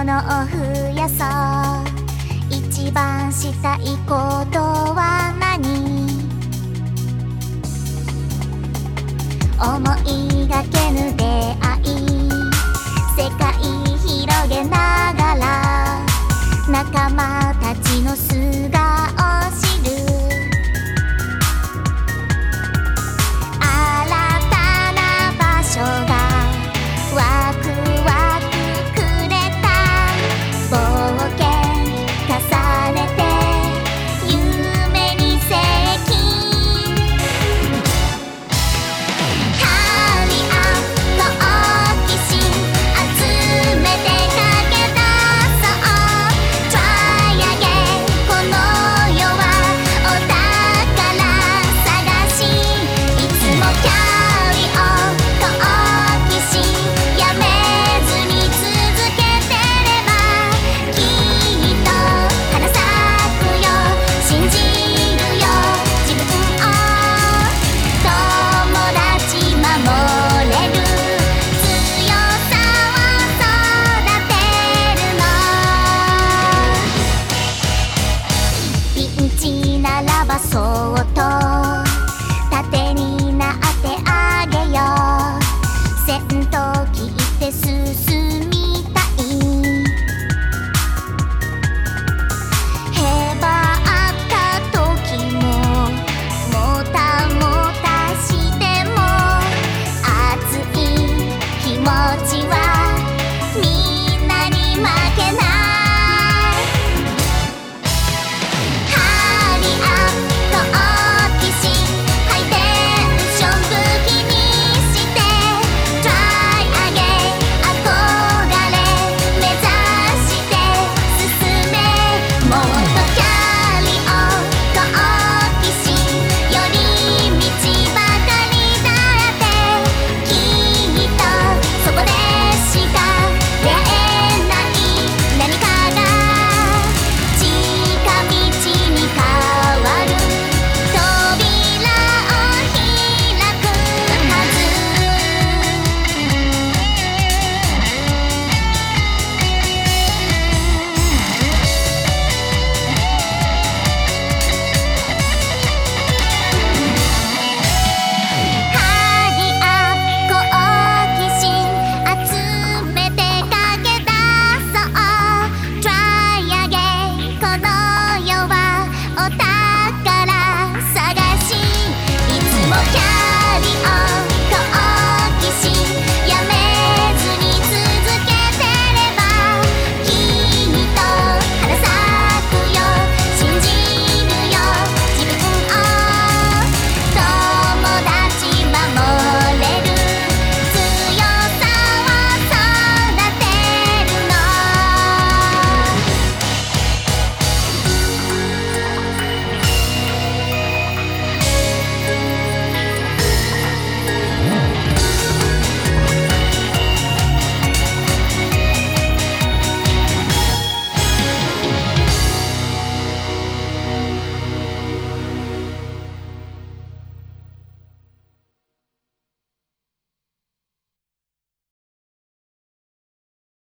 物を増やそう一番したいことは何？思いがけぬ出会い世界広げながら仲間たちの素顔を知ピンチならばそう